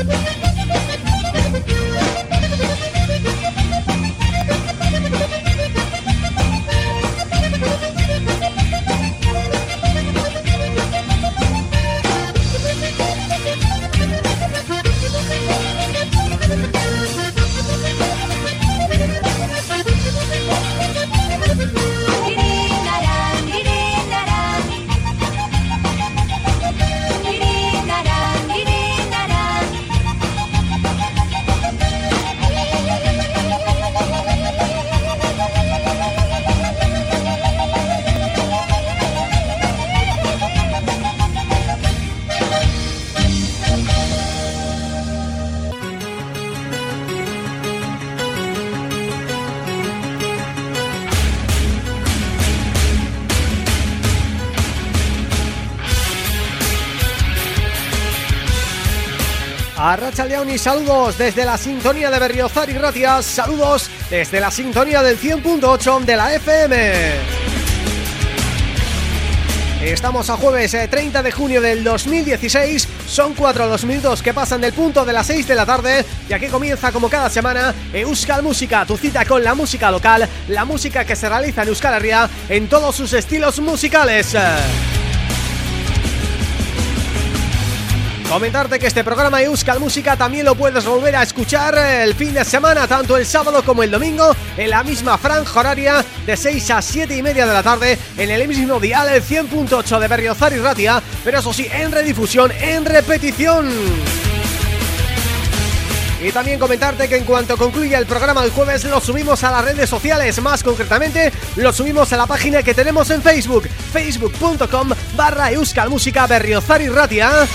A Racha Y saludos desde la sintonía de Berriozar y Ratia, saludos desde la sintonía del 100.8 de la FM. Estamos a jueves 30 eh, de junio del 2016, son 4 los minutos que pasan del punto de las 6 de la tarde y aquí comienza como cada semana Euskal Música, tu cita con la música local, la música que se realiza en Euskal Herria en todos sus estilos musicales. Comentarte que este programa Euskal Música también lo puedes volver a escuchar el fin de semana, tanto el sábado como el domingo, en la misma franja horaria de 6 a 7 y media de la tarde, en el mismo dial, el 100.8 de Berriozar y Ratia, pero eso sí, en redifusión, en repetición. Y también comentarte que en cuanto concluya el programa del jueves lo subimos a las redes sociales, más concretamente lo subimos a la página que tenemos en Facebook, facebook.com barra Euskal Música Berriozar y Ratia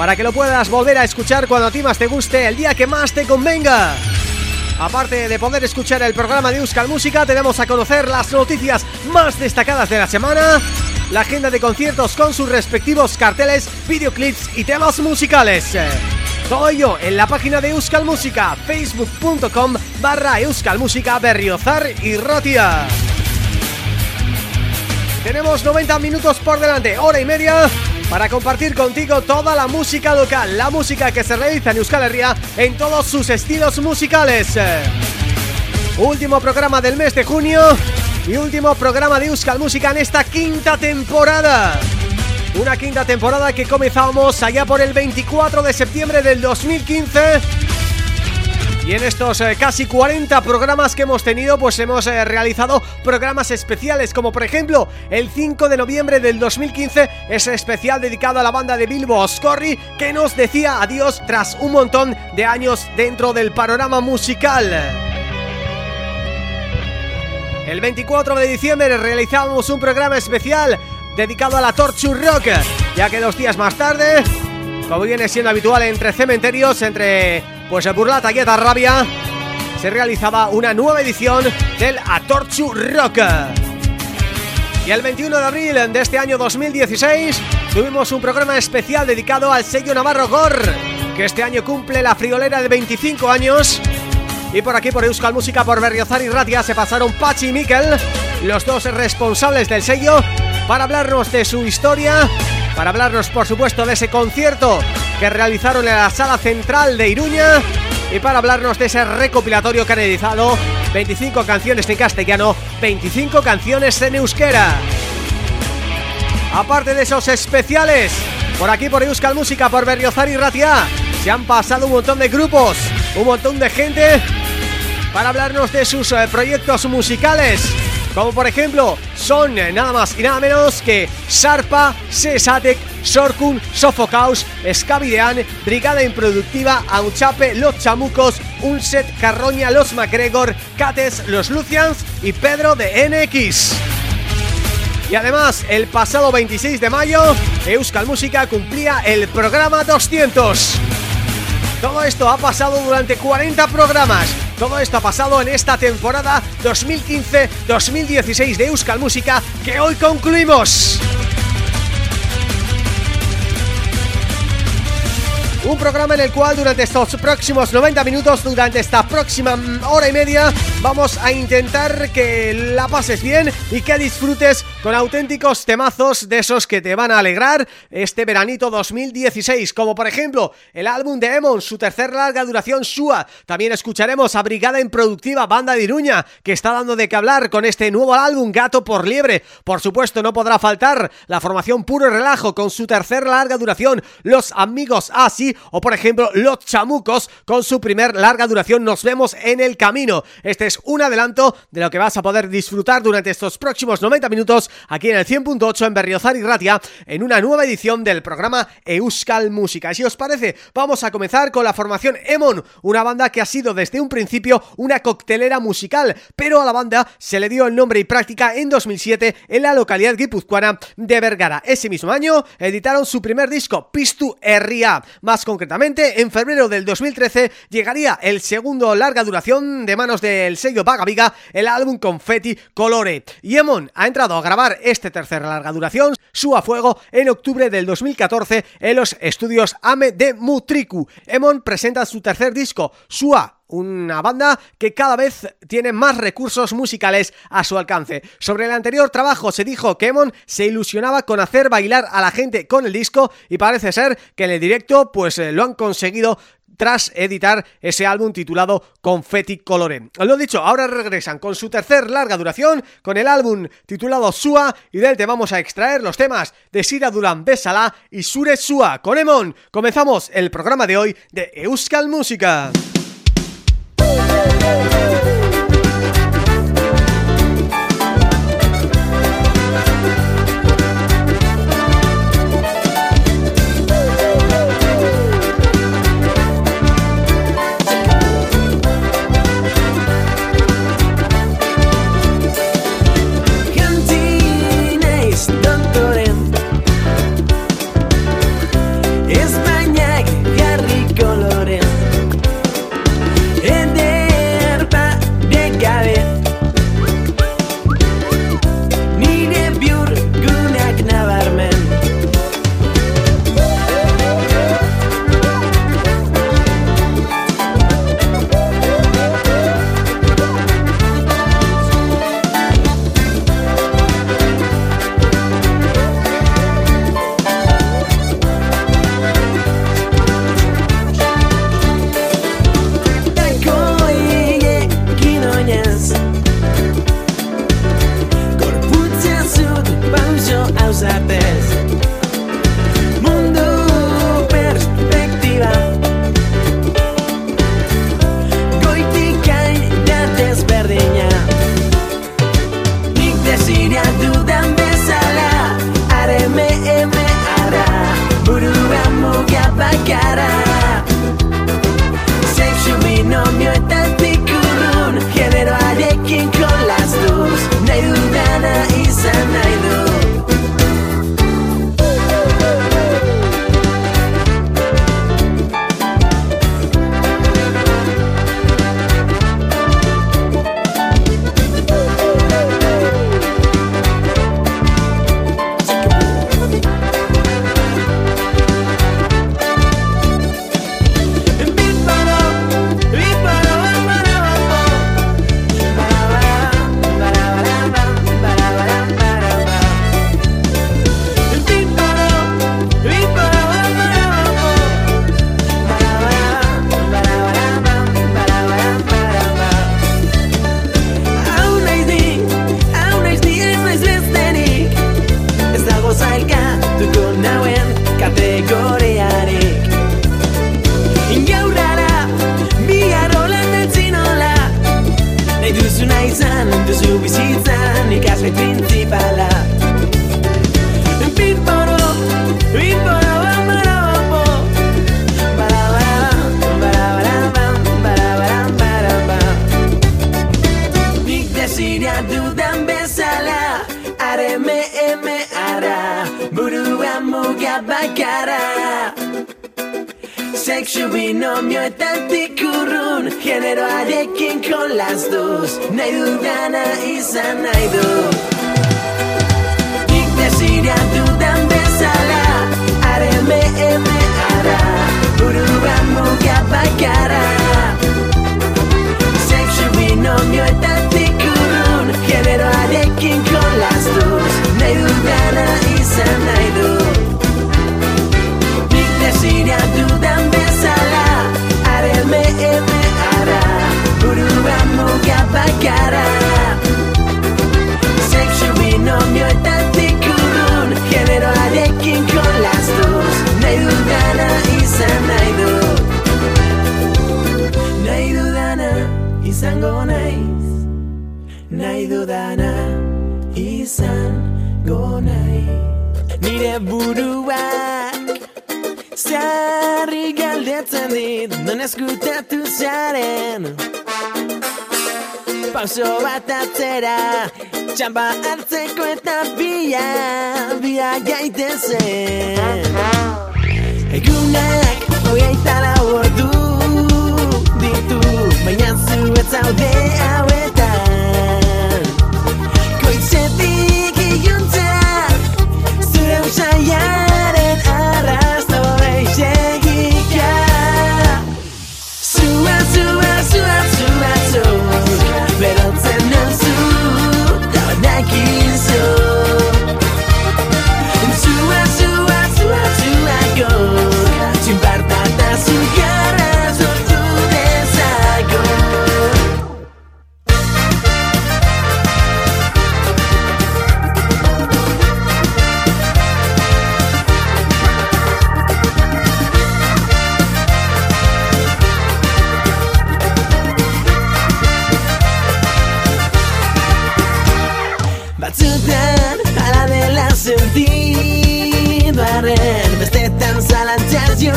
para que lo puedas volver a escuchar cuando a ti más te guste, el día que más te convenga. Aparte de poder escuchar el programa de Euskal Música, tenemos a conocer las noticias más destacadas de la semana, la agenda de conciertos con sus respectivos carteles, videoclips y temas musicales. Todo ello en la página de Euskal Música, facebook.com barra Euskal Música Berriozar y Ratia. Tenemos 90 minutos por delante, hora y media para compartir contigo toda la música local, la música que se realiza en Euskal Herria en todos sus estilos musicales. Último programa del mes de junio y último programa de Euskal Música en esta quinta temporada. Una quinta temporada que comenzamos allá por el 24 de septiembre del 2015 y en estos eh, casi 40 programas que hemos tenido pues hemos eh, realizado programas especiales como por ejemplo el 5 de noviembre del 2015 ese especial dedicado a la banda de Bilbo Oscorri que nos decía adiós tras un montón de años dentro del panorama musical. El 24 de diciembre realizamos un programa especial dedicado a la Torture Rock, ya que dos días más tarde, como viene siendo habitual entre cementerios, entre pues Burlata y Rabia se realizaba una nueva edición del Atorchu Rock. Y el 21 de abril de este año 2016 tuvimos un programa especial dedicado al sello Navarro Gor, que este año cumple la friolera de 25 años. Y por aquí, por Euskal Música, por Berriozar y Ratia, se pasaron Pachi y Miquel, los dos responsables del sello, para hablarnos de su historia, para hablarnos, por supuesto, de ese concierto que realizaron en la sala central de Iruña y para hablarnos de ese recopilatorio que han editado 25 canciones en castellano, 25 canciones en euskera. Aparte de esos especiales, por aquí por Euskal Música, por Berriozar y Ratia, se han pasado un montón de grupos, un montón de gente para hablarnos de sus eh, proyectos musicales, como por ejemplo son nada más y nada menos que Sarpa, Sesatec, Sorkun, Sofocaus, Scavidean, Brigada Improductiva, Auchape, Los Chamucos, Unset, Carroña, Los MacGregor, Cates, Los Lucians y Pedro de NX. Y además, el pasado 26 de mayo, Euskal Música cumplía el programa 200. Todo esto ha pasado durante 40 programas todo esto ha pasado en esta temporada 2015-2016 de Euskal Música que hoy concluimos. Un programa en el cual durante estos próximos 90 minutos, durante esta próxima hora y media, vamos a intentar que la pases bien y que disfrutes con auténticos temazos de esos que te van a alegrar este veranito 2016, como por ejemplo el álbum de Emon, su tercer larga duración Shua. También escucharemos a Brigada Improductiva Banda de Iruña, que está dando de qué hablar con este nuevo álbum Gato por Liebre. Por supuesto no podrá faltar la formación Puro Relajo con su tercer larga duración Los Amigos Así o por ejemplo Los Chamucos con su primer larga duración Nos vemos en el camino. Este es un adelanto de lo que vas a poder disfrutar durante estos próximos 90 minutos aquí en el 100.8 en Berriozar y Ratia en una nueva edición del programa Euskal Música. Si os parece, vamos a comenzar con la formación Emon, una banda que ha sido desde un principio una coctelera musical, pero a la banda se le dio el nombre y práctica en 2007 en la localidad guipuzcoana de Vergara. Ese mismo año editaron su primer disco, Pistu Herria. Más concretamente, en febrero del 2013 llegaría el segundo larga duración de manos del sello Vaga Viga, el álbum Confetti Colore. Y Emon ha entrado a grabar este tercer larga duración, su fuego, en octubre del 2014 en los estudios AME de Mutriku. Emon presenta su tercer disco, Sua, una banda que cada vez tiene más recursos musicales a su alcance. Sobre el anterior trabajo se dijo que Emon se ilusionaba con hacer bailar a la gente con el disco y parece ser que en el directo pues eh, lo han conseguido tras editar ese álbum titulado Confetti Colore. Lo dicho, ahora regresan con su tercer larga duración, con el álbum titulado Sua, y del te vamos a extraer los temas de Sira Duran Besala y Sure Sua. Con Emon comenzamos el programa de hoy de Euskal Música.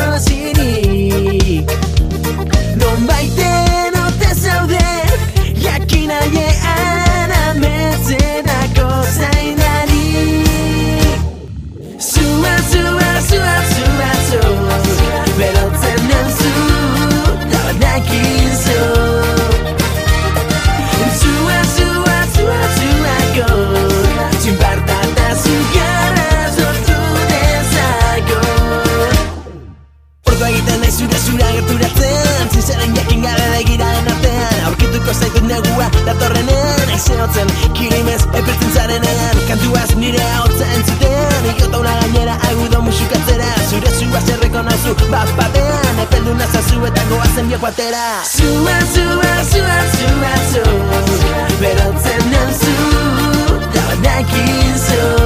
Zalantzaz jozirik bat batean Epeldu nazazu eta goazen bioko atera Zua, zua, zua, zua, zua Berotzen nauzu da badakizu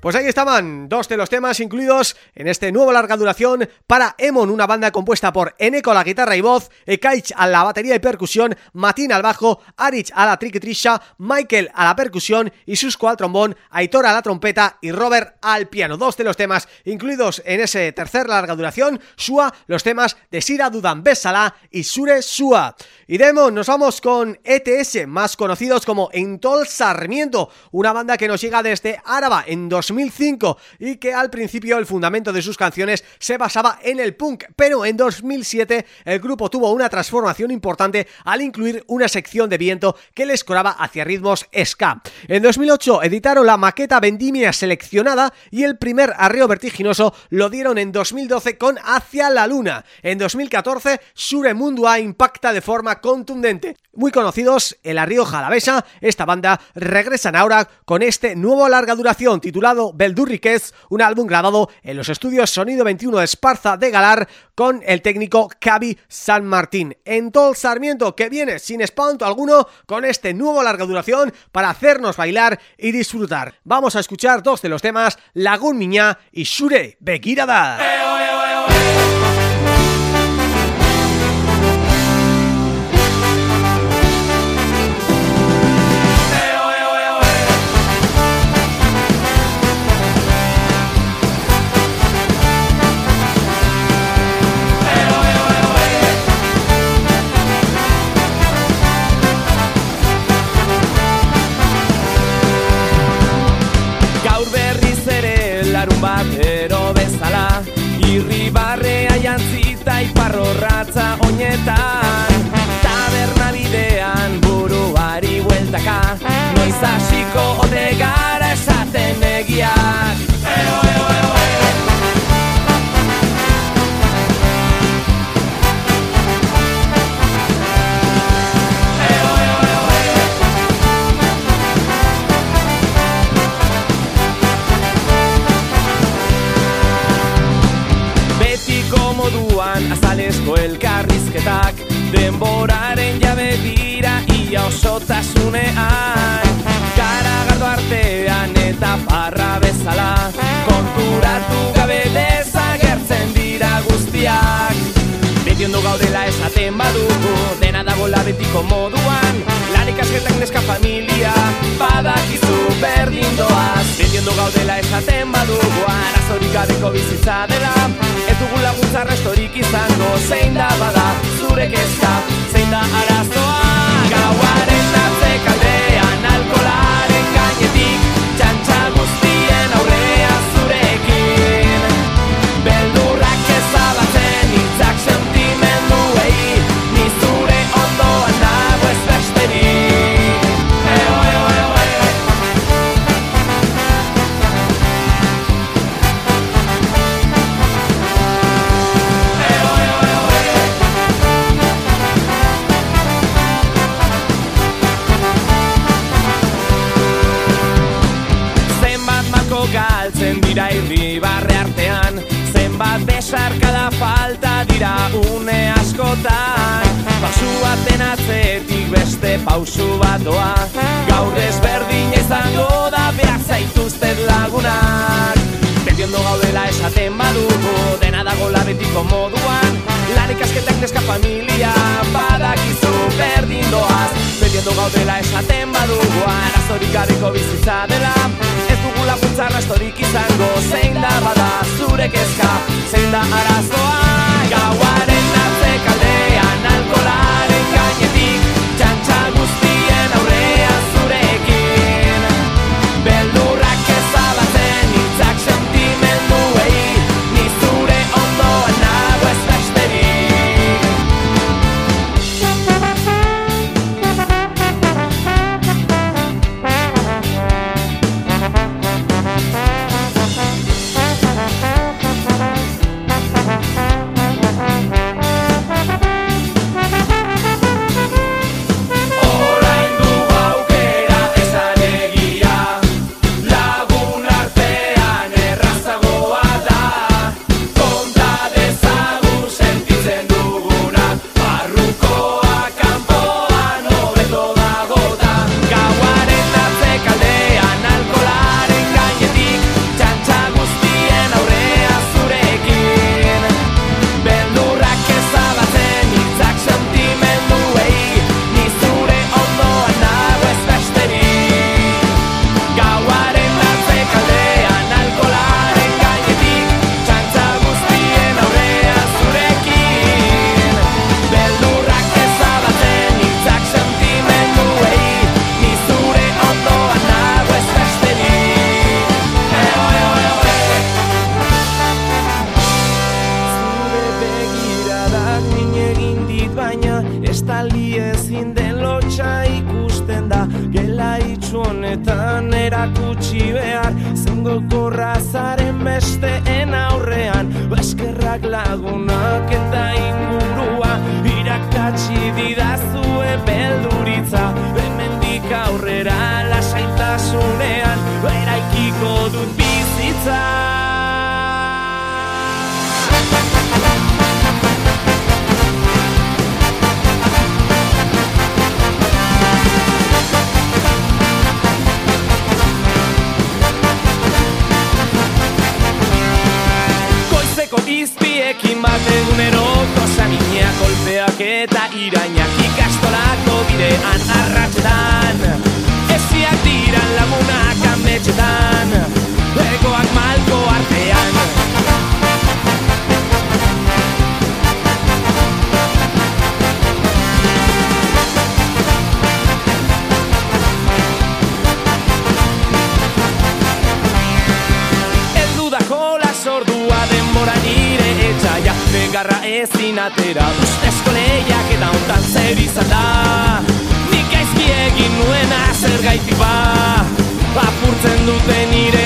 Pues ahí estaban dos de los temas incluidos en este nuevo larga duración para Emon, una banda compuesta por Eneco a la guitarra y voz, Ekaich a la batería y percusión, Matin al bajo, Arich a la triquitrisha, Michael a la percusión y Susco al trombón, Aitor a la trompeta y Robert al piano. Dos de los temas incluidos en ese tercer larga duración, Sua, los temas de Sira Dudan Besala y Sure Sua. Y Demo, nos vamos con ETS, más conocidos como Entol Sarmiento, una banda que nos llega desde Áraba en 2005 y que al principio el fundamento de sus canciones se basaba en el punk, pero en 2007 el grupo tuvo una transformación importante al incluir una sección de viento que les coraba hacia ritmos ska. En 2008 editaron la maqueta Vendimia seleccionada y el primer arreo vertiginoso lo dieron en 2012 con Hacia la Luna. En 2014 Sure Mundua impacta de forma contundente. muy conocidos en La Rioja Alavesa, esta banda regresan ahora con este nuevo larga duración titulado Beldurriquez, un álbum grabado en los estudios Sonido 21 de Esparza de Galar con el técnico Cavi San Martín. En todo Sarmiento que viene sin espanto alguno con este nuevo larga duración para hacernos bailar y disfrutar. Vamos a escuchar dos de los temas, Lagun Miña y Shure Begirada. Hasiko ote gara esaten egiak Eo, eo, eo, azalesko elkarrizketak Denboraren jabe dira ia osotasunean bezala. Konturatu gabe desagertzen dira guztiak. Beti ondo gaudela esaten badugu Dena dagoela betiko moduan. Lan ikasketak neska familia Badakizu berdin doaz. Beti ondo gaudela esaten badugu Arazorik gabeko bizitza dela. Ez dugu laguntza restorik izango Zein da bada zure kezka Zein da arazoa. Gauaren atzekaldean Pausu baten atzetik beste pausu bat doa. Gaur ezberdin izango da behar zaituzten lagunak. Beti gaudela esaten badugu Dena dago labetiko moduan. Lan ikasketak neska familia Badakizu berdin doaz. Beti gaudela esaten badugu Arazorik gabeko bizitza dela. Dugu laguntza rastorik izango Zein da bada zure kezka. Zein da arazoa Gauaren atzekaldean ezin atera. Ustezko lehiak eta ontan zer izan da? Nik aizki egin nuena zer gaiti ba? Apurtzen dute nire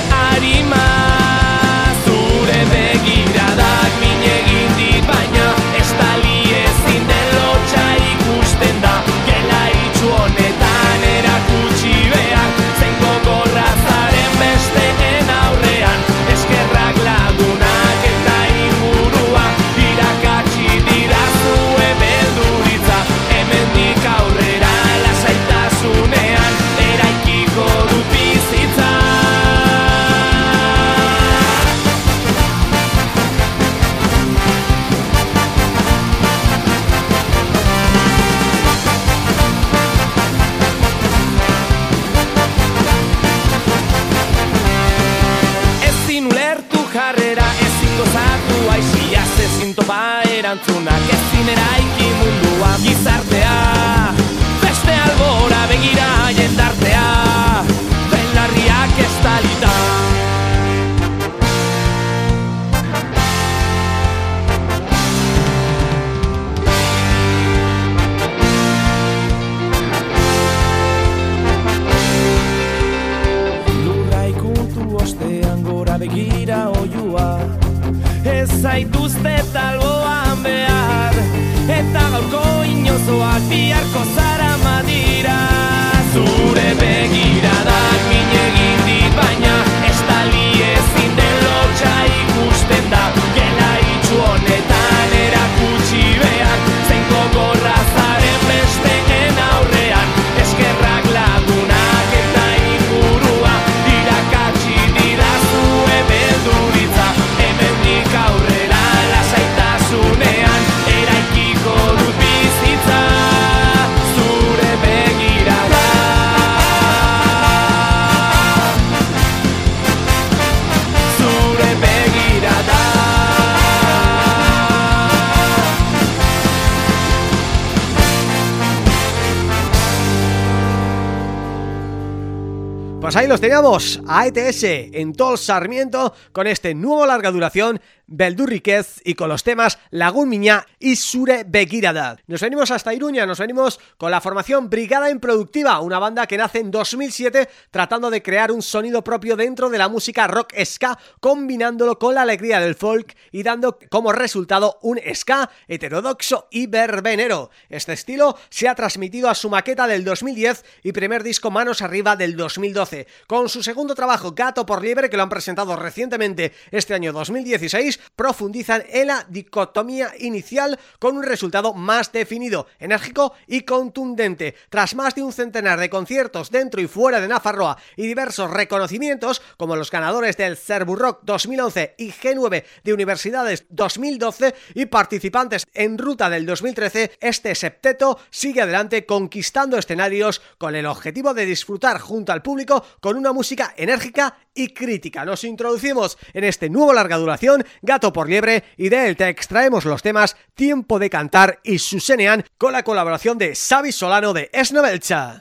Los teníamos, a ETS en Tol Sarmiento con este nuevo larga duración Beldurriquez y con los temas Lagun Miñá y Sure Begirada. Nos venimos hasta Iruña, nos venimos con la formación Brigada Improductiva, una banda que nace en 2007 tratando de crear un sonido propio dentro de la música rock ska, combinándolo con la alegría del folk y dando como resultado un ska heterodoxo y verbenero. Este estilo se ha transmitido a su maqueta del 2010 y primer disco Manos Arriba del 2012. Con su segundo trabajo Gato por Liebre, que lo han presentado recientemente este año 2016, profundizan en la dicotomía inicial con un resultado más definido, enérgico y contundente. Tras más de un centenar de conciertos dentro y fuera de Nafarroa y diversos reconocimientos, como los ganadores del Cerburrock 2011 y G9 de Universidades 2012 y participantes en Ruta del 2013, este septeto sigue adelante conquistando escenarios con el objetivo de disfrutar junto al público con una música enérgica y crítica. Nos introducimos en este nuevo larga duración, Gato por Liebre, y de él te extraemos los temas Tiempo de Cantar y Susenean con la colaboración de Xavi Solano de Esnovelcha.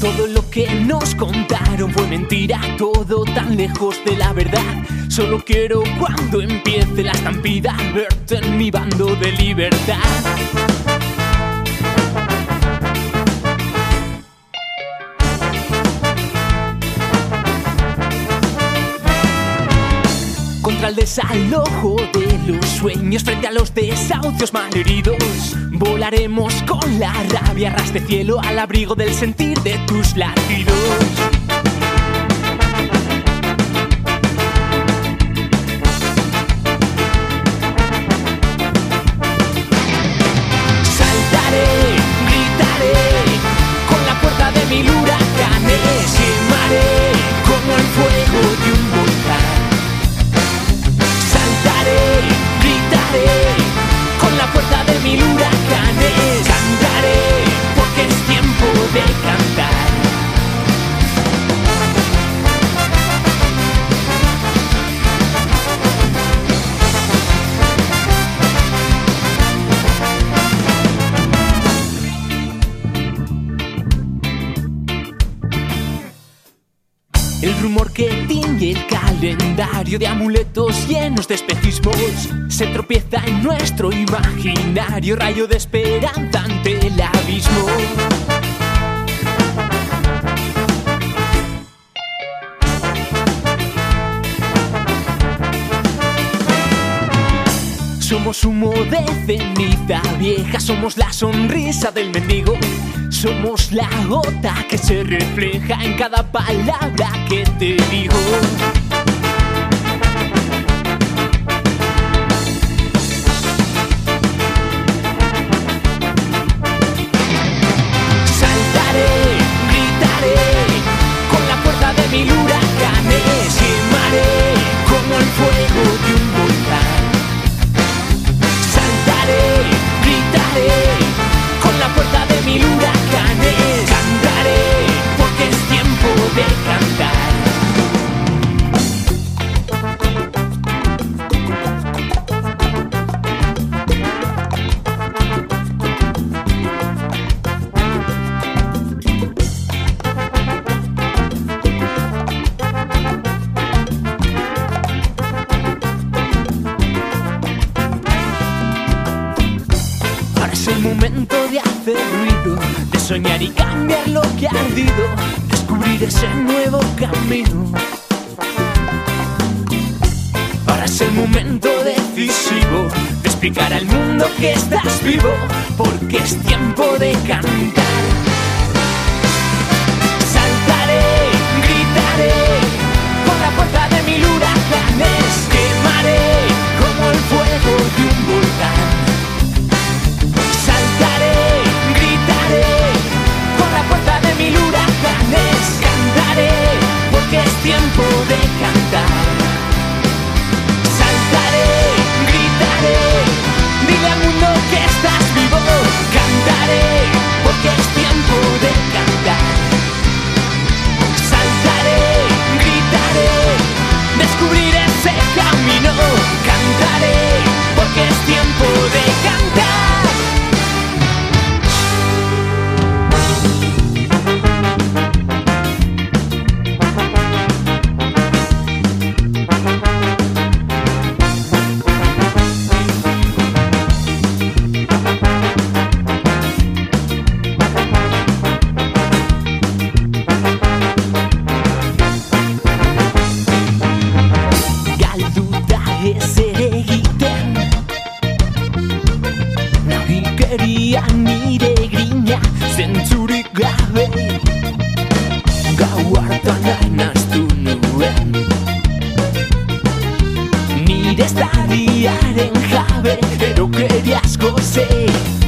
Todo que nos contaron fue mentira, todo tan lejos de la verdad. Solo quiero cuando empiece la estampida verte en mi bando de libertad. contra el desalojo de los sueños frente a los desahucios malheridos. Volaremos con la rabia ras cielo al abrigo del sentir de tus latidos. Mil huracanes, cantaré porque es tiempo de cantar. El rumor que tiñe el calendario de amuletos llenos de espejismos se tropieza en nuestro imaginario, rayo de esperanza ante el abismo. Somos humo de ceniza vieja, somos la sonrisa del mendigo, somos la gota que se refleja en cada palabra que te digo. Nire estadiaren jabe erokeri asko ze Hemen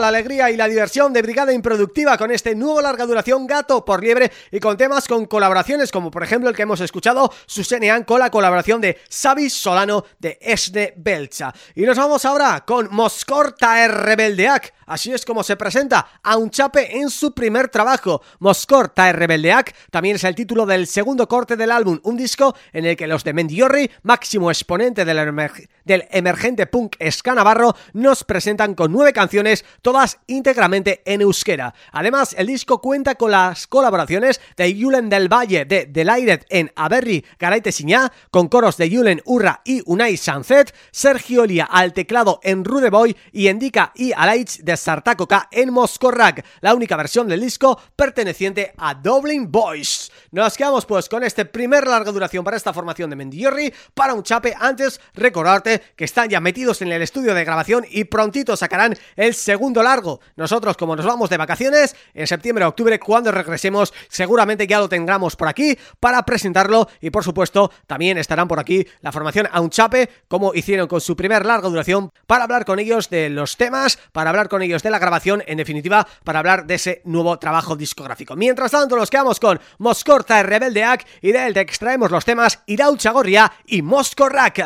la alegría y la diversión de Brigada Improductiva con este nuevo larga duración Gato por Liebre y con temas con colaboraciones como por ejemplo el que hemos escuchado Susenean con la colaboración de Xavi Solano de Esne Belcha. Y nos vamos ahora con Moscorta Rebeldeac, así es como se presenta a un chape en su primer trabajo. Moscorta Rebeldeac también es el título del segundo corte del álbum, un disco en el que los de Mendiorri, máximo exponente del, emerg- del emergente punk ska navarro, nos presentan con nueve canciones, todas íntegramente en euskera. Además, el disco cuenta con las colaboraciones de Julen del Valle de Delighted en Aberri Garaite Siñá, con coros de Julen Urra y Unai Sanzet, Sergio Olia al teclado en Rudeboy y Endika y Alaich de Sartacoca en Moscorrac, la única versión del disco perteneciente a Dublin Boys. Nos quedamos pues con este primer larga duración para esta formación de Mendiorri, para un chape, antes recordarte que están ya metidos en el estudio de grabación y prontito sacarán el segundo largo. Nosotros como nos vamos de vacaciones, en septiembre o octubre cuando regresemos, seguramente ya lo tengamos por aquí para presentarlo y por supuesto también estarán por aquí la formación a un chape como hicieron con su primer larga duración para hablar con ellos de los temas, para hablar con ellos de la grabación, en definitiva para hablar de ese nuevo trabajo discográfico. Mientras tanto nos quedamos con Moscorta Rebeldeac y de él te extraemos los temas Iraucha Gorria y Moscorrac.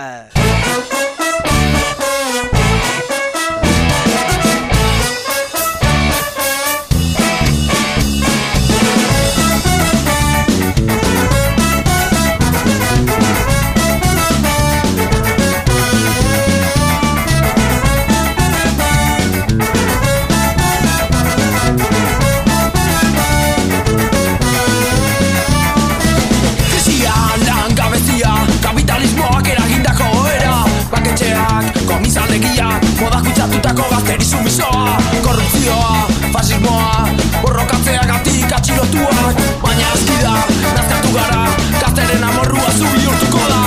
tradizioa, fasismoa, borrokatzea gatik atxilotuak Baina azkida, nazkatu gara, kateren amorrua zubi urtuko da.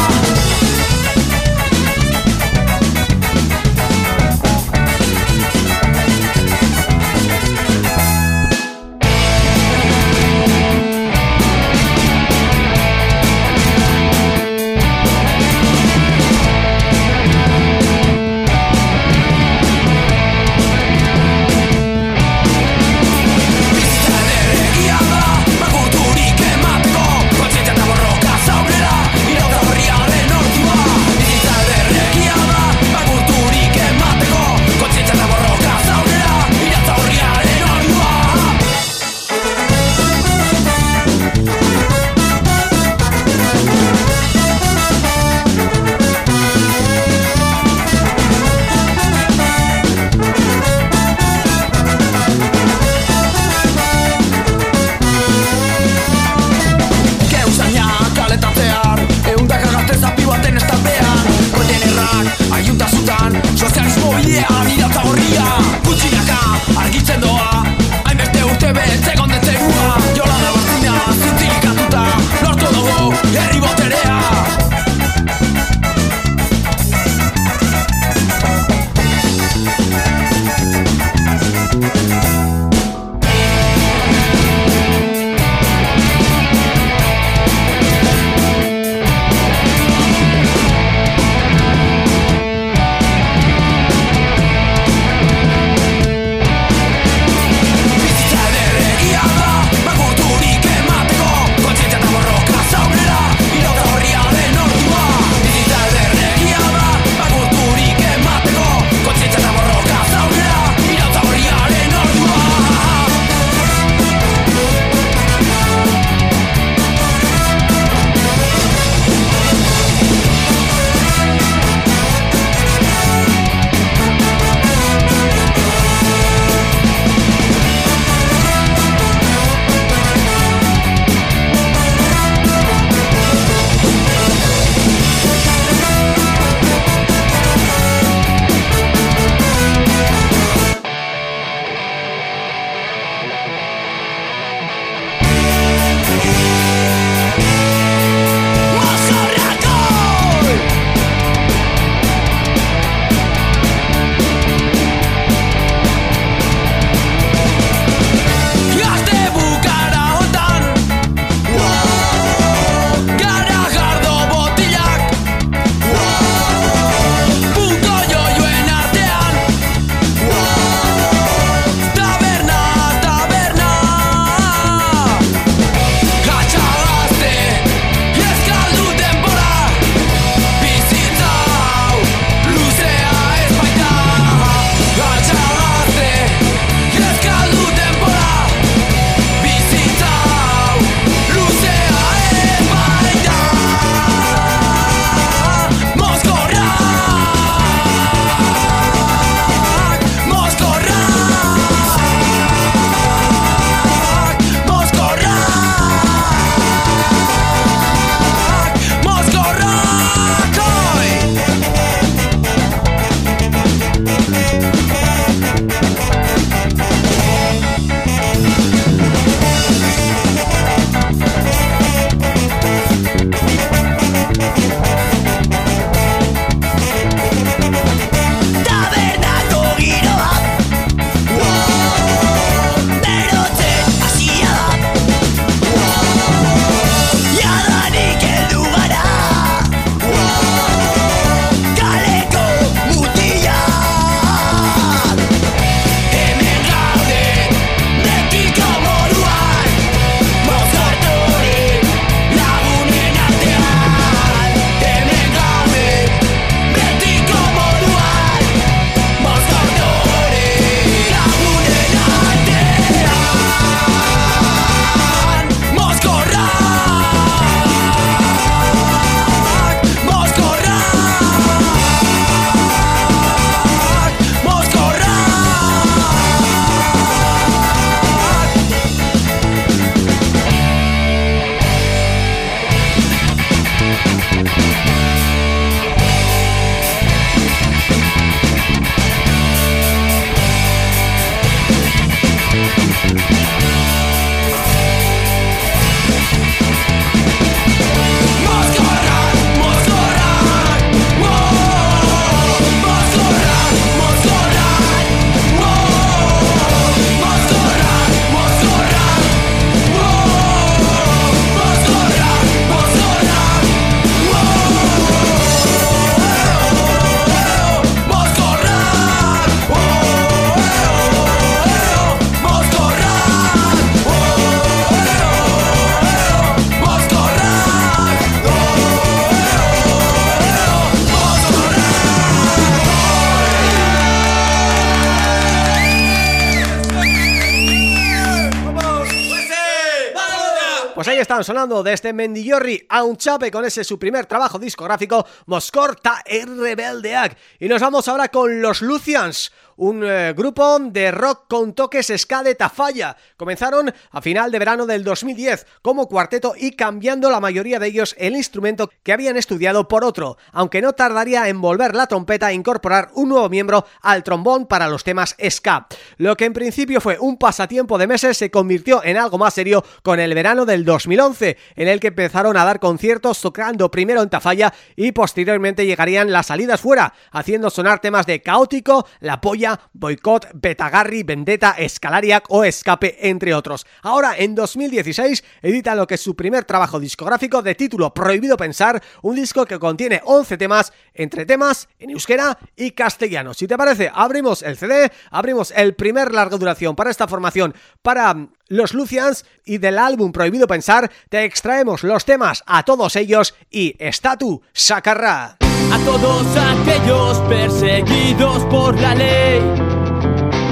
Sonando desde Mendillorri a un chape con ese su primer trabajo discográfico, Moscorta y Rebeldeac. Y nos vamos ahora con los Lucians, un eh, grupo de rock con toques ska de Tafalla. Comenzaron a final de verano del 2010 como cuarteto y cambiando la mayoría de ellos el instrumento que habían estudiado por otro, aunque no tardaría en volver la trompeta e incorporar un nuevo miembro al trombón para los temas ska. Lo que en principio fue un pasatiempo de meses se convirtió en algo más serio con el verano del 2011, en el que empezaron a dar conciertos tocando primero en Tafalla y posteriormente llegarían las salidas fuera, haciendo sonar temas de Caótico, La Polla, Boicot, Betagarri, Vendetta, Escalariac o Escape, entre otros. Ahora, en 2016, edita lo que es su primer trabajo discográfico de título Prohibido Pensar, un disco que contiene 11 temas, entre temas en euskera y castellano. Si te parece, abrimos el CD, abrimos el primer larga duración para esta formación, para mm, los Lucians y del álbum Prohibido Pensar te extraemos los temas a todos ellos y Statu Sacarra a todos aquellos perseguidos por la ley,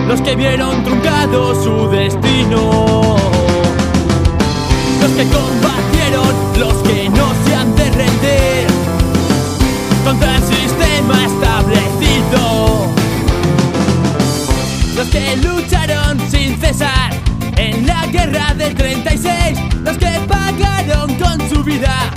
los que vieron truncado su destino, los que combatieron, los que no se han de rendir contra el sistema establecido, los que lucharon sin cesar en la guerra del 36, los que pagaron con su vida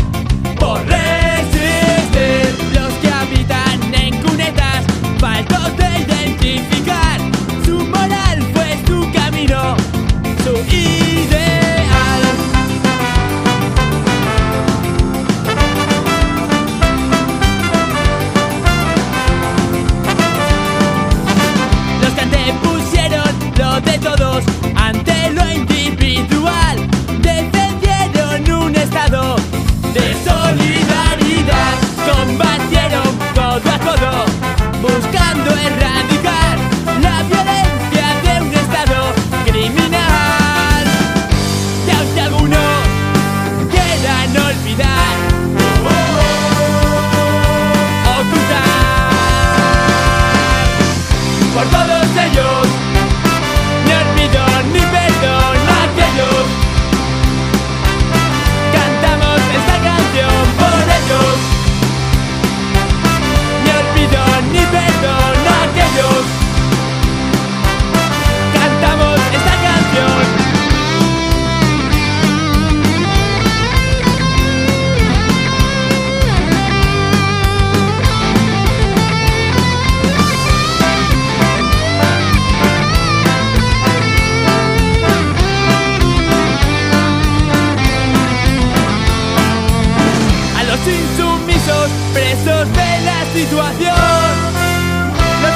los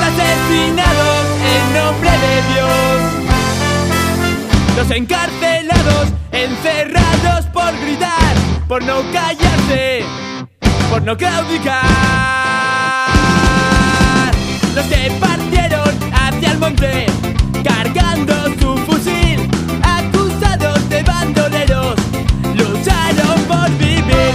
asesinados en nombre de Dios, los encarcelados, encerrados por gritar, por no callarse, por no claudicar, los que partieron hacia el monte, cargando su fusil, acusados de bandoleros, lucharon por vivir,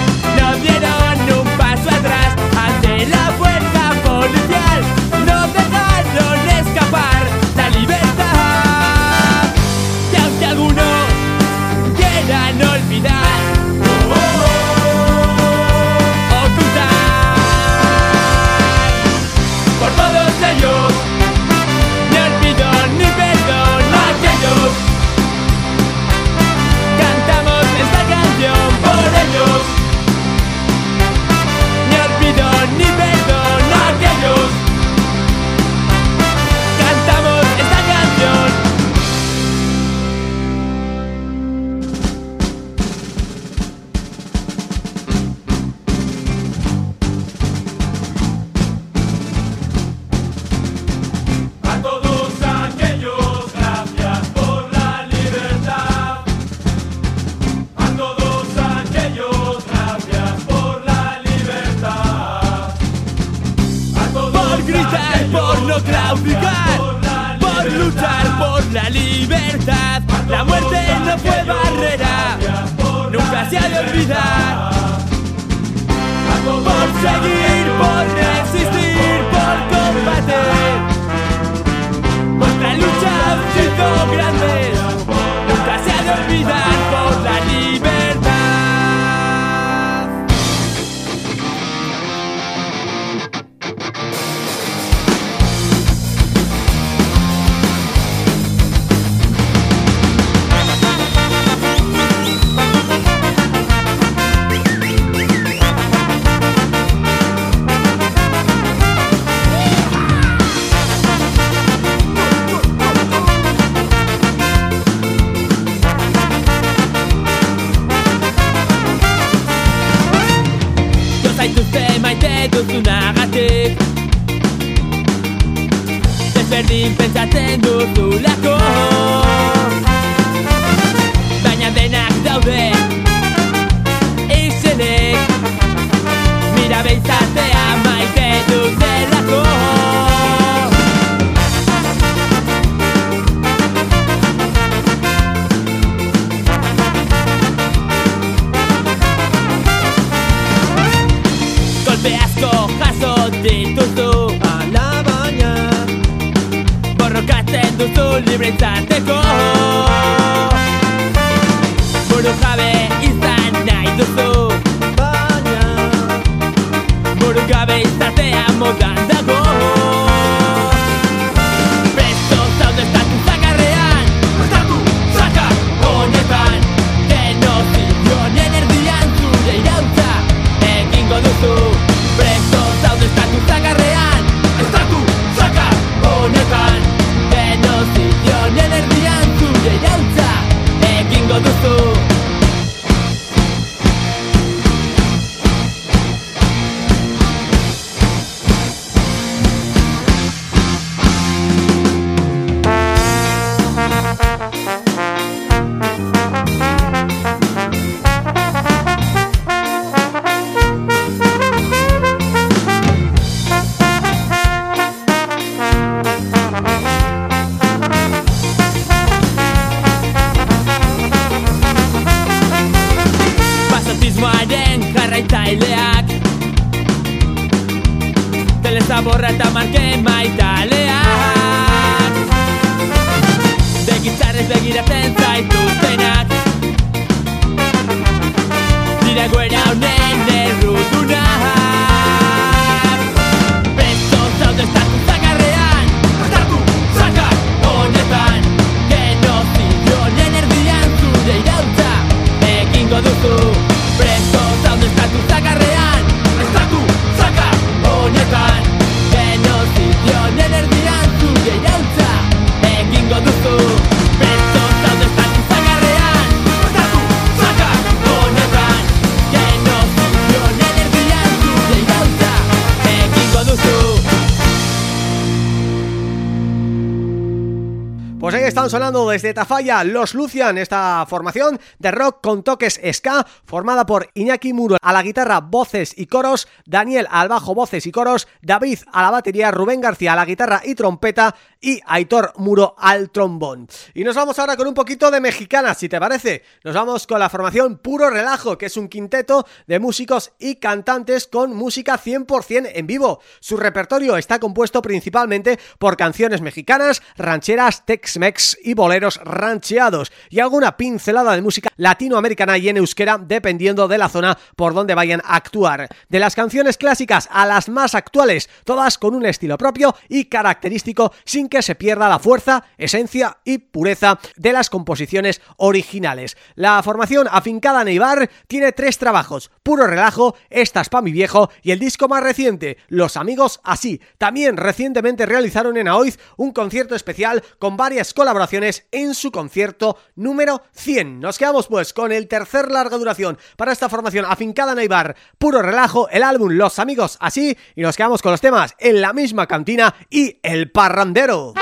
ahí están sonando desde Tafalla Los Lucian, esta formación de rock con toques ska formada por Iñaki Muro a la guitarra, voces y coros, Daniel al bajo, voces y coros, David a la batería, Rubén García a la guitarra y trompeta y Aitor Muro al trombón. Y nos vamos ahora con un poquito de mexicana, si te parece. Nos vamos con la formación Puro Relajo, que es un quinteto de músicos y cantantes con música 100% en vivo. Su repertorio está compuesto principalmente por canciones mexicanas, rancheras, Tex-Mex y boleros rancheados y alguna pincelada de música latinoamericana y en euskera dependiendo de la zona por donde vayan a actuar. De las canciones clásicas a las más actuales, todas con un estilo propio y característico sin que se pierda la fuerza, esencia y pureza de las composiciones originales. La formación afincada en tiene tres trabajos, Puro Relajo, Estas pa' mi viejo y el disco más reciente, Los Amigos Así. También recientemente realizaron en Aoiz un concierto especial con varias colaboraciones en su concierto número 100. Nos quedamos pues con el tercer larga duración para esta formación afincada en Eibar, Puro Relajo, el álbum Los Amigos Así y nos quedamos con los temas En la misma cantina y El Parrandero.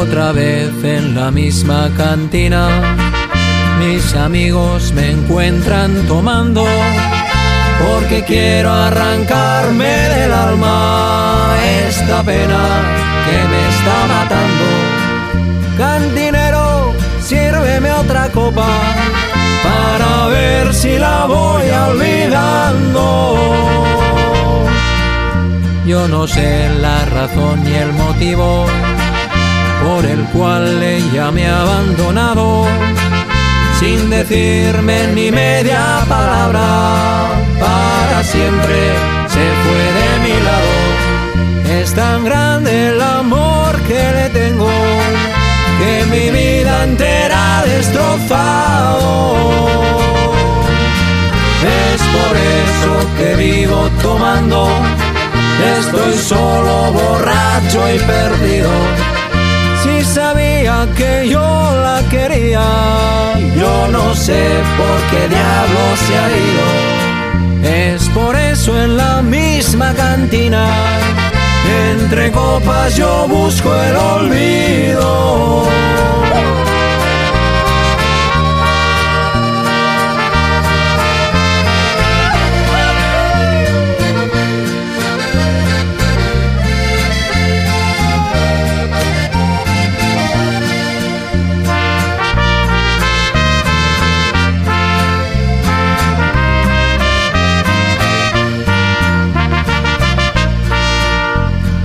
Otra vez en la misma cantina, mis amigos me encuentran tomando, porque quiero arrancarme del alma esta pena que me está matando. Cantinero, sírveme otra copa para ver si la voy olvidando. Yo no sé la razón ni el motivo por el cual ella me ha abandonado, sin decirme ni media palabra, para siempre se fue de mi lado. Es tan grande el amor que le tengo, que mi vida entera ha destrozado. Es por eso que vivo tomando, estoy solo borracho y perdido Sabía que yo la quería, yo no sé por qué diablo se ha ido. Es por eso en la misma cantina, entre copas yo busco el olvido.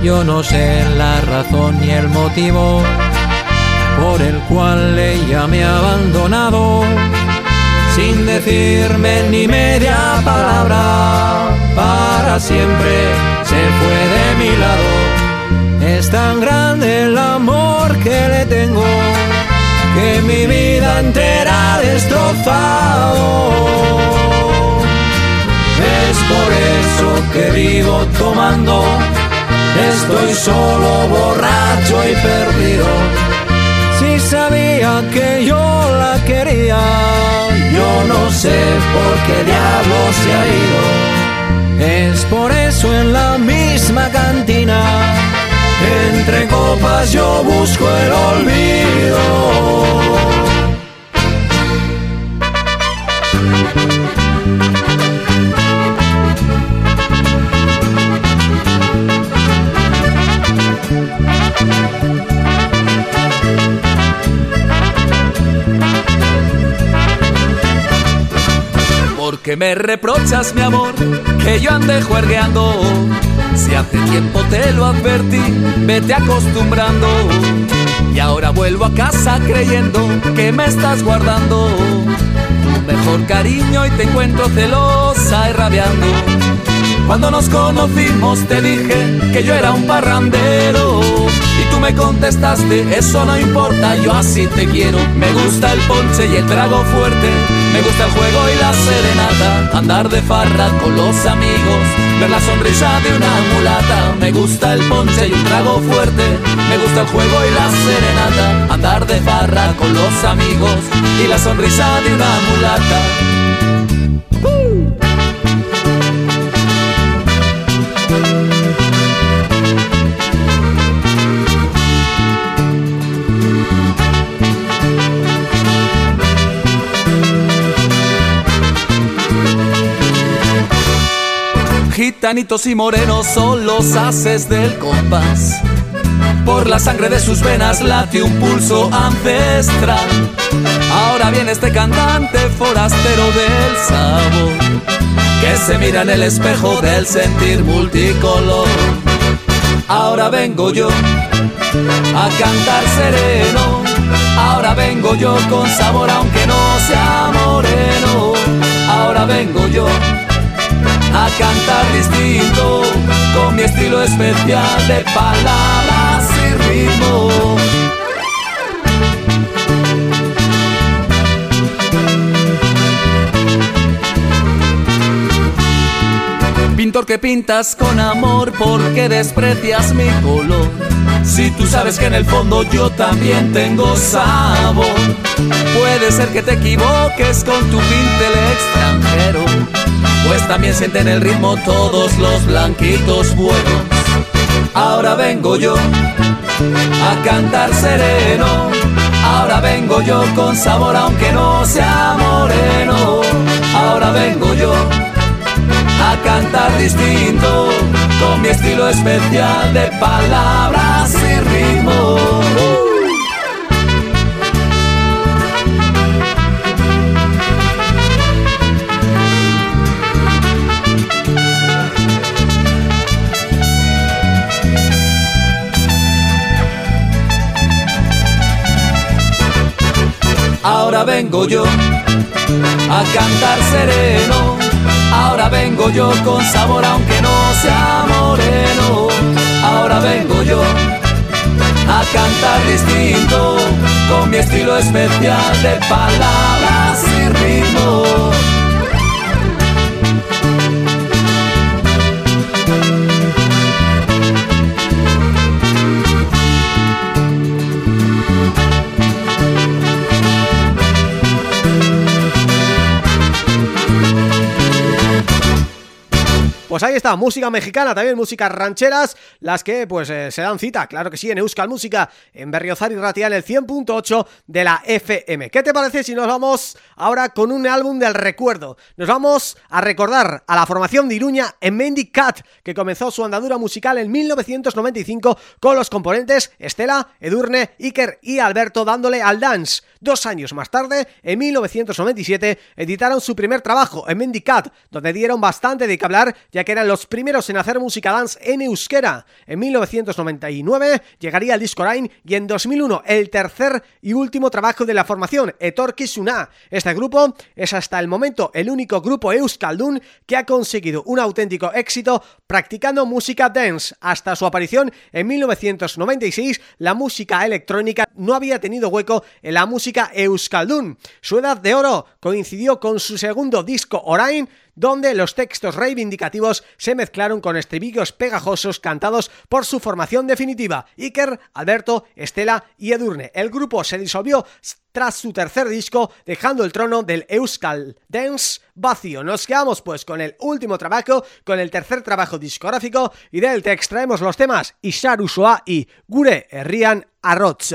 Yo no sé la razón ni el motivo por el cual ella me ha abandonado sin decirme ni media palabra. Para siempre se fue de mi lado. Es tan grande el amor que le tengo que mi vida entera ha destrozado. Es por eso que vivo tomando Estoy solo borracho y perdido. Si sabía que yo la quería, yo no sé por qué diablo se ha ido. Es por eso en la misma cantina, entre copas yo busco el olvido. Que me reprochas, mi amor, que yo ande juergueando. Si hace tiempo te lo advertí, vete acostumbrando. Y ahora vuelvo a casa creyendo que me estás guardando. Tu mejor cariño y te encuentro celosa y rabiando. Cuando nos conocimos te dije que yo era un parrandero tú me contestaste, eso no importa, yo así te quiero. Me gusta el ponche y el trago fuerte, me gusta el juego y la serenata, andar de farra con los amigos, ver la sonrisa de una mulata. Me gusta el ponche y un trago fuerte, me gusta el juego y la serenata, andar de farra con los amigos y la sonrisa de una mulata. Gitanitos y morenos son los haces del compás. Por la sangre de sus venas late un pulso ancestral. Ahora viene este cantante forastero del sabor, que se mira en el espejo del sentir multicolor. Ahora vengo yo a cantar sereno. Ahora vengo yo con sabor aunque no sea moreno. Ahora vengo yo a cantar distinto con mi estilo especial de palabras y ritmo. Pintor que pintas con amor porque desprecias mi color. Si tú sabes que en el fondo yo también tengo sabor, puede ser que te equivoques con tu pintel extranjero pues también sienten el ritmo todos los blanquitos buenos. Ahora vengo yo a cantar sereno, ahora vengo yo con sabor aunque no sea moreno, ahora vengo yo a cantar distinto, con mi estilo especial de palabras y ritmo. Ahora vengo yo a cantar sereno. Ahora vengo yo con sabor aunque no sea moreno. Ahora vengo yo a cantar distinto con mi estilo especial de palabras y ritmo. Pues ahí está, música mexicana, también músicas rancheras, las que pues eh, se dan cita, claro que sí, en Euskal Música, en Berriozar y Ratia, en el 100.8 de la FM. ¿Qué te parece si nos vamos ahora con un álbum del recuerdo? Nos vamos a recordar a la formación de Iruña en Mendy Cat, que comenzó su andadura musical en 1995 con los componentes Estela, Edurne, Iker y Alberto dándole al dance. Dos años más tarde, en 1997, editaron su primer trabajo en Mendy Cat, donde dieron bastante de que hablar, ya que eran los primeros en hacer música dance en euskera. En 1999 llegaría el disco Rain y en 2001 el tercer y último trabajo de la formación, Etorkisuna. Este grupo es hasta el momento el único grupo euskaldun que ha conseguido un auténtico éxito practicando música dance. Hasta su aparición en 1996, la música electrónica no había tenido hueco en la música euskaldun. Su edad de oro coincidió con su segundo disco Orain, donde los textos reivindicativos se mezclaron con estribillos pegajosos cantados por su formación definitiva, Iker, Alberto, Estela y Edurne. El grupo se disolvió tras su tercer disco, dejando el trono del Euskal Dance vacío. Nos quedamos pues con el último trabajo, con el tercer trabajo discográfico y del te extraemos los temas Ishar y Gure Herrian Arroz.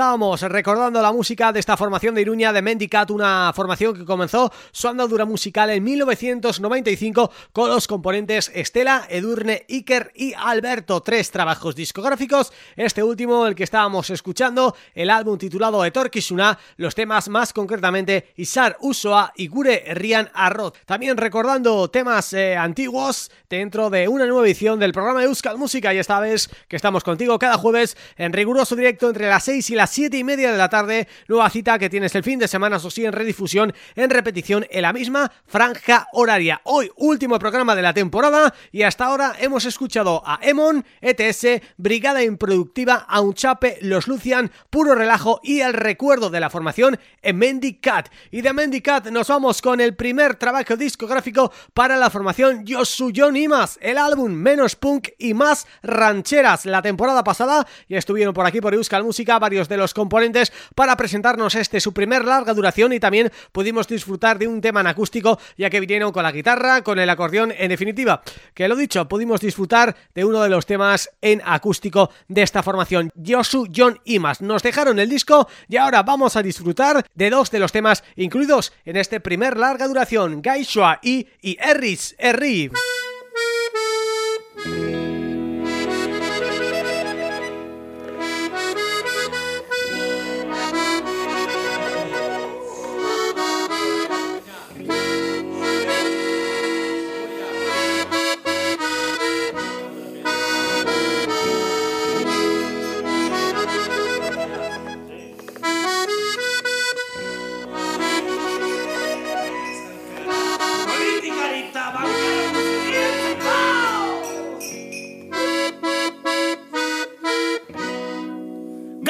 estábamos recordando la música de esta formación de Iruña de Mendicat, una formación que comenzó su andadura musical en 1995 con los componentes Estela, Edurne, Iker y Alberto, tres trabajos discográficos, este último el que estábamos escuchando, el álbum titulado Etorkisuna, los temas más concretamente Isar Usoa y Gure Rian Arroz. También recordando temas eh, antiguos dentro de una nueva edición del programa de Euskal Música y esta vez que estamos contigo cada jueves en riguroso directo entre las y las 7 y media de la tarde, nueva cita que tienes el fin de semana, o sí, en redifusión, en repetición, en la misma franja horaria. Hoy, último programa de la temporada y hasta ahora hemos escuchado a Emon, ETS, Brigada Improductiva, Aunchape, Los Lucian, Puro Relajo y el recuerdo de la formación en Mendicat. Y de Mendicat nos vamos con el primer trabajo discográfico para la formación Yosu y Más, el álbum menos punk y más rancheras. La temporada pasada ya estuvieron por aquí por Euskal Música varios de los componentes para presentarnos este su primer larga duración y también pudimos disfrutar de un tema en acústico ya que vinieron con la guitarra, con el acordeón, en definitiva, que lo dicho, pudimos disfrutar de uno de los temas en acústico de esta formación, Josu, John y más. Nos dejaron el disco y ahora vamos a disfrutar de dos de los temas incluidos en este primer larga duración, Gaishua y, y Erris, Erri.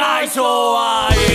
I saw I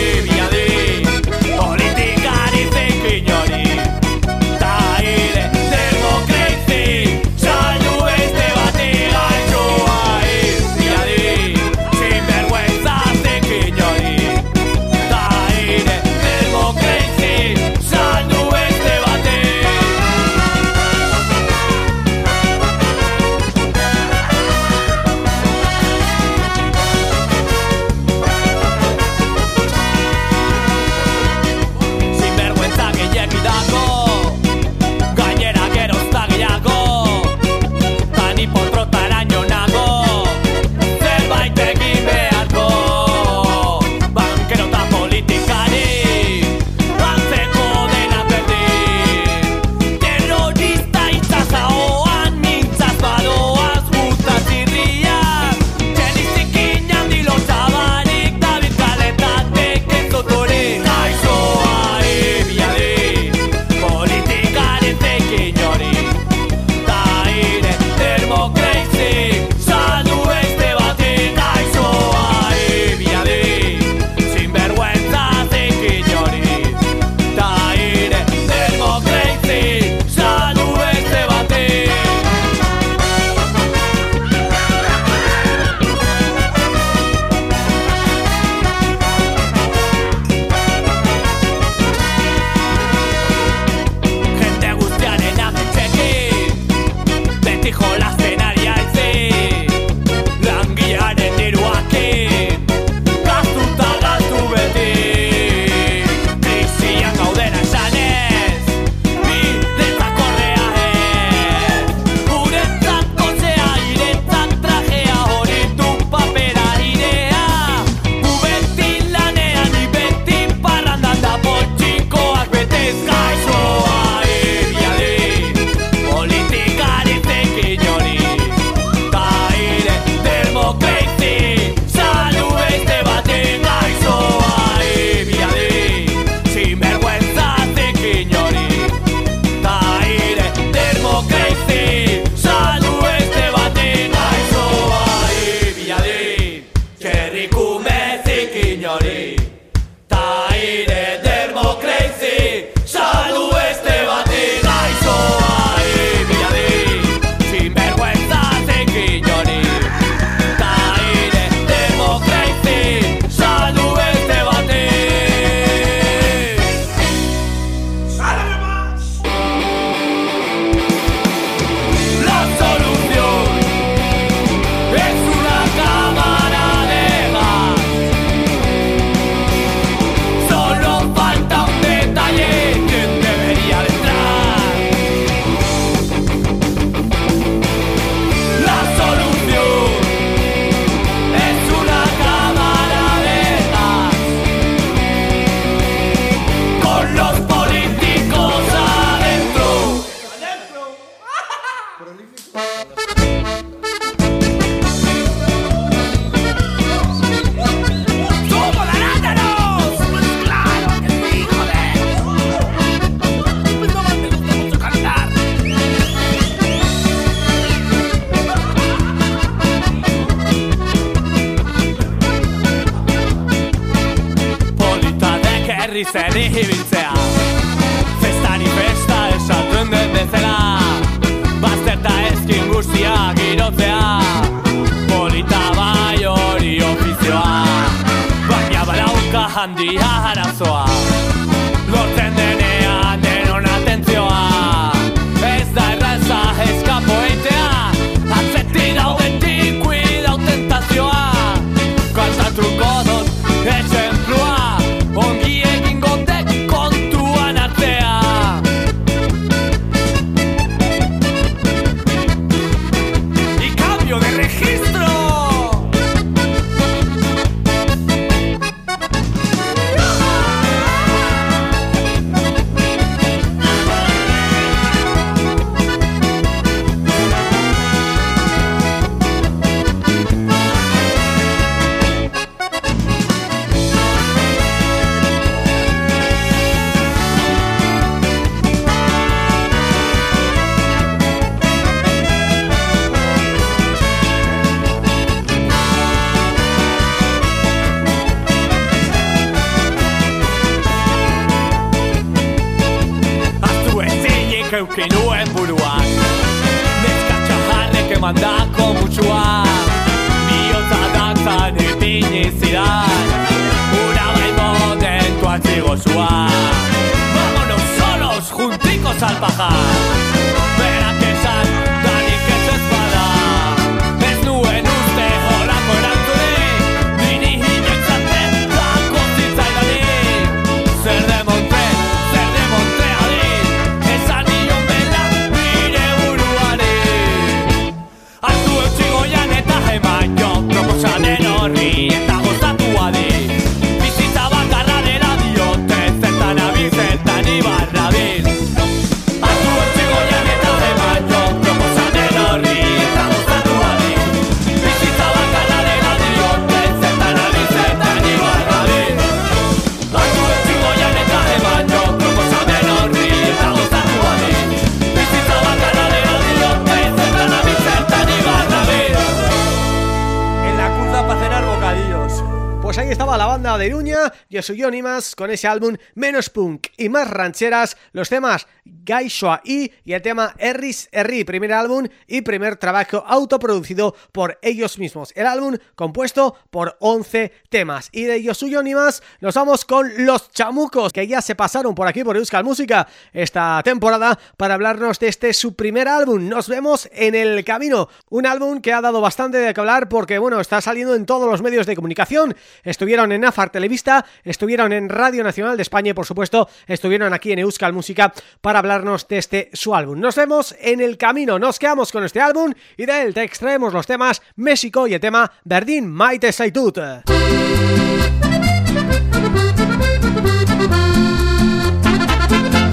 Onimas, con ese álbum Menos Punk y más rancheras, los temas Gaishoa y y el tema Erris Erri, primer álbum y primer trabajo autoproducido por ellos mismos. El álbum compuesto por 11 temas. Y de Yo soy Onimas nos vamos con Los Chamucos, que ya se pasaron por aquí por Euskal Música esta temporada para hablarnos de este su primer álbum. Nos vemos en el camino. Un álbum que ha dado bastante de que hablar porque, bueno, está saliendo en todos los medios de comunicación. Estuvieron en AFAR Televista, estuvieron en Radio Nacional de España y, por supuesto, estuvieron aquí en Euskal Música para hablarnos de este su álbum. Nos vemos en el camino, nos quedamos con este álbum y de él te extraemos los temas México y el tema Berdin Maite Zaitut.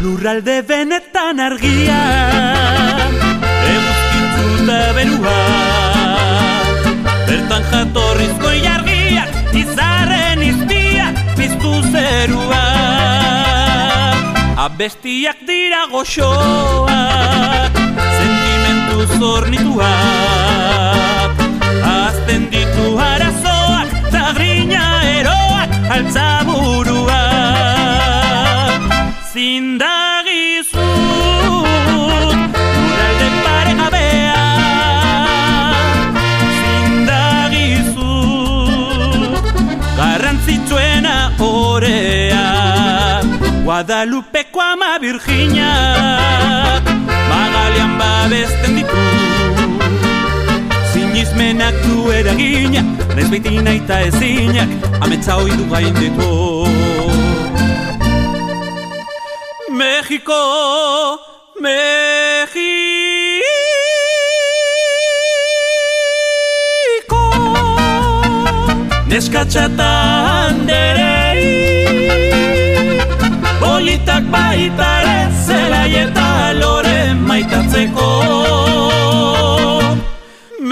Lurralde benetan argia Eguzkintzu da berua Bertan jatorrizko jargiak Izarren izpia piztu zerua Abestiak dira goxoak Sentimentu zornituak Azten ditu arazoak Zagrina eroak Altzaburuak zindagizut Uralde paregabea. Zindagizut Garrantzitsuena orea Guadalupeko ama Virginia. Magalian babesten ditu. Zinizmenak du eragina Naiz baitina eta ezinak Ametsa hoi du gain ditu. Mexiko Mexiko. Neskatxatan dere. Baita ere zela eta lore maitatzeko.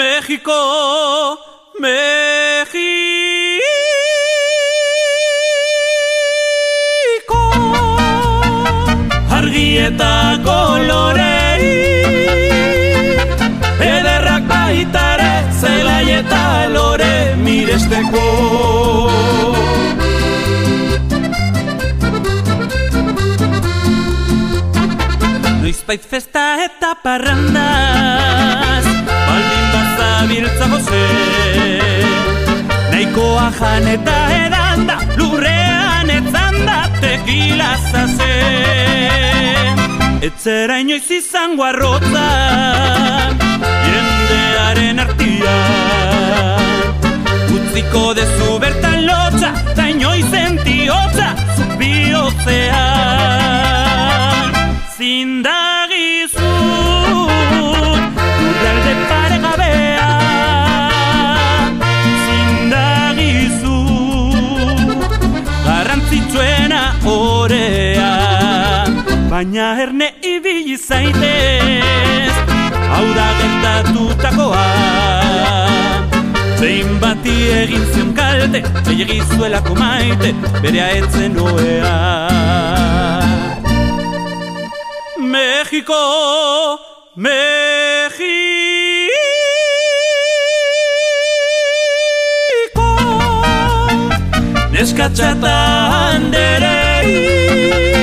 México, México Argi eta kolorei Ederrak baitare zelai eta lore miresteko bait festa eta parrandaz Baldin bazabiltza goze Naikoa jan eta edan da Lurrean etzan da tekila zaze Etzera inoiz izango arrotza Jendearen artia. Utziko dezu bertan lotza Ta inoiz entiotza Zubihotzean Zindagizut Baina erne ibili zaitez Hau da gertatutakoa. Zein bati egin zion kalte Zei egizuelako maite Berea etzen oea México, México Neskatxata handerei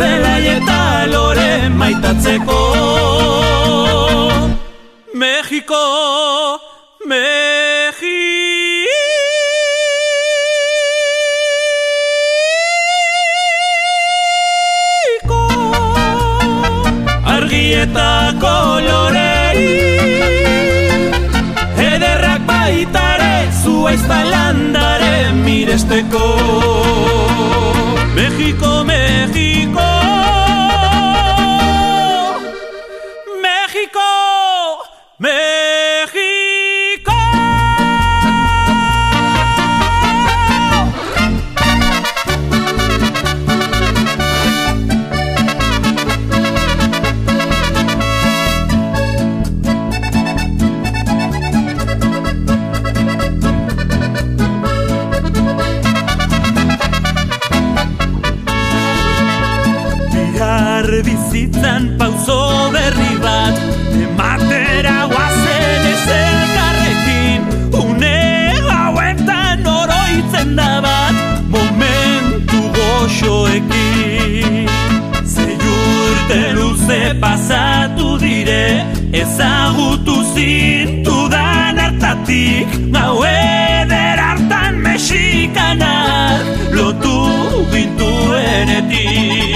zelai eta lore maitatzeko. Mexiko, Mexiko. Argi eta kolorei Ederrak baitare zuaizta landare miresteko. Mexiko, Mexiko. Pasatu dire Ezagutu zintudan hartatik Gau eder hartan mexikanak Lotu gintuenetik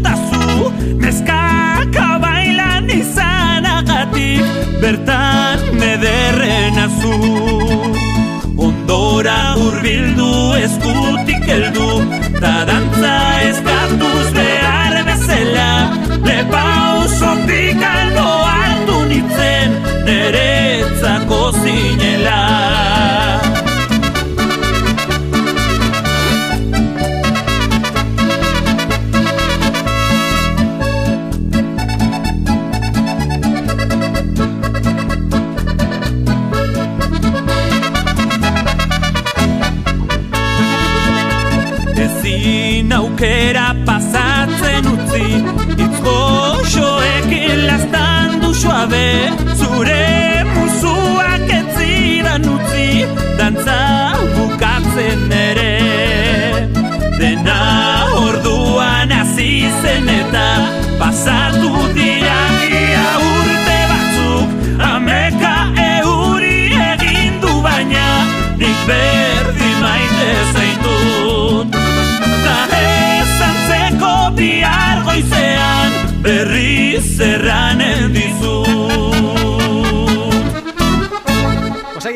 dantzan jotazu Mezkaka bailan izanagatik Bertan mederren azu. Ondora hurbildu eskutik heldu Ta dantza eskatuz behar bezala. Lepausotik aldo Ezin aukera pasatzen utzi Itz lastan du suabe Zure musuak ez zidan utzi Dantza bukatzen ere. Dena orduan hasi zen eta Pasatu dira ia urte batzuk Ameka euri egin du baina Nik berdi maite zaitut goizean Berriz erranen dizut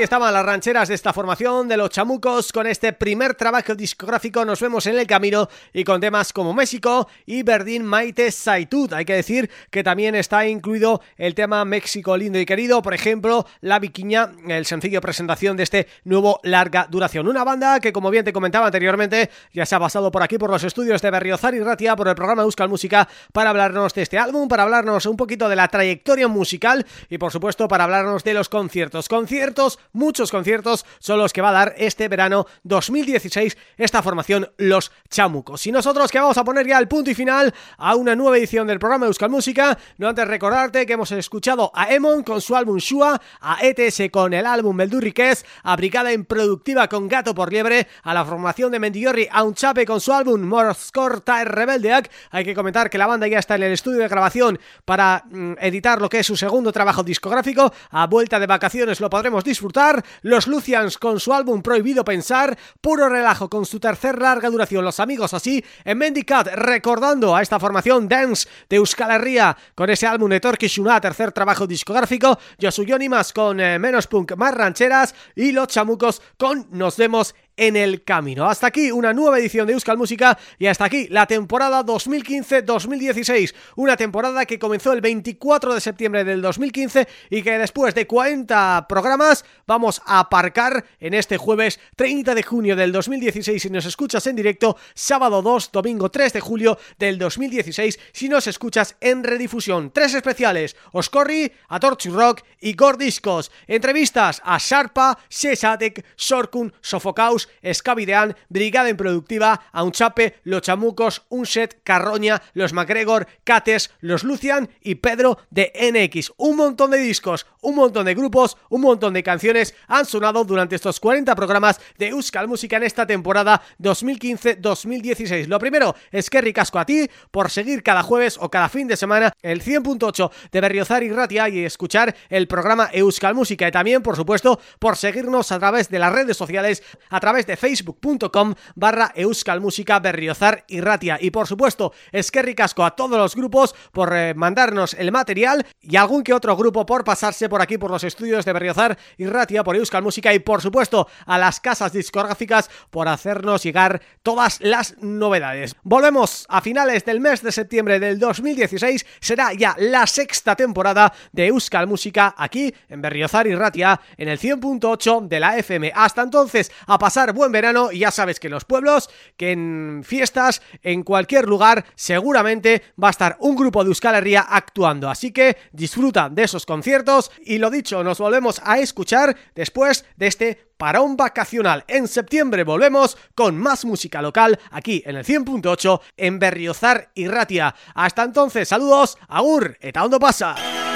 estaban las rancheras de esta formación de los chamucos con este primer trabajo discográfico Nos vemos en el camino y con temas como México y Berdín Maite Saitud. Hay que decir que también está incluido el tema México lindo y querido, por ejemplo, La Viquiña, el sencillo presentación de este nuevo larga duración. Una banda que como bien te comentaba anteriormente ya se ha pasado por aquí por los estudios de Berriozar y Ratia por el programa Euskal Música para hablarnos de este álbum, para hablarnos un poquito de la trayectoria musical y por supuesto para hablarnos de los conciertos. Conciertos, muchos conciertos son los que va a dar este verano 2016 esta formación Los Chamucos. Y nosotros que vamos a poner ya el punto y final a una nueva edición del programa Euskal Música, no antes recordarte que hemos escuchado a Emon con su álbum Shua, a ETS con el álbum Beldurriquez, a Brigada Improductiva con Gato por Liebre, a la formación de Mendiorri a un chape con su álbum Morscorta Rebeldeak. Hay que comentar que la banda ya está en el estudio de grabación para mm, editar lo que es su segundo trabajo discográfico. A vuelta de vacaciones lo podremos disfrutar. Los Lucians con su álbum Prohibido Pensar. Puro relajo con su tercer larga duración. Los amigos así. En Mendicat recordando a esta formación Dance de Euskal Herria con ese álbum de Torquishuna, tercer trabajo discográfico. Yosuyonimas con eh, menos punk, más rancheras. Y los chamucos con Nos vemos en el camino. Hasta aquí una nueva edición de Euskal Música y hasta aquí la temporada 2015-2016. Una temporada que comenzó el 24 de septiembre del 2015 y que después de 40 programas vamos a aparcar en este jueves 30 de junio del 2016 si nos escuchas en directo, sábado 2, domingo 3 de julio del 2016 si nos escuchas en redifusión. Tres especiales, Oscorri, Atorchu Rock y Gordiscos. Entrevistas a Sharpa, Sesatek, Sorkun, Sofocaus Escavidean, Brigada Improductiva, Aunchape, Los Chamucos, Unset, Carroña, Los MacGregor, Cates, Los Lucian y Pedro de NX. Un montón de discos, un montón de grupos, un montón de canciones han sonado durante estos 40 programas de Euskal Música en esta temporada 2015-2016. Lo primero es que ricasco a ti por seguir cada jueves o cada fin de semana el 100.8 de Berriozar y Ratia y escuchar el programa Euskal Música y también, por supuesto, por seguirnos a través de las redes sociales, a través de facebook.com barra euskalmusica berriozar y ratia. Y por supuesto, es que ricasco a todos los grupos por eh, mandarnos el material y algún que otro grupo por pasarse por aquí por los estudios de Berriozar y Ratia por Euskal Música y por supuesto a las casas discográficas por hacernos llegar todas las novedades. Volvemos a finales del mes de septiembre del 2016, será ya la sexta temporada de Euskal Música aquí en Berriozar y Ratia en el 100.8 de la FM. Hasta entonces, a pasar buen verano y ya sabes que en los pueblos, que en fiestas, en cualquier lugar, seguramente va a estar un grupo de Euskal Herria actuando. Así que disfruta de esos conciertos y lo dicho, nos volvemos a escuchar después de este parón vacacional. En septiembre volvemos con más música local aquí en el 100.8 en Berriozar y Ratia. Hasta entonces, saludos, agur, eta ondo pasa.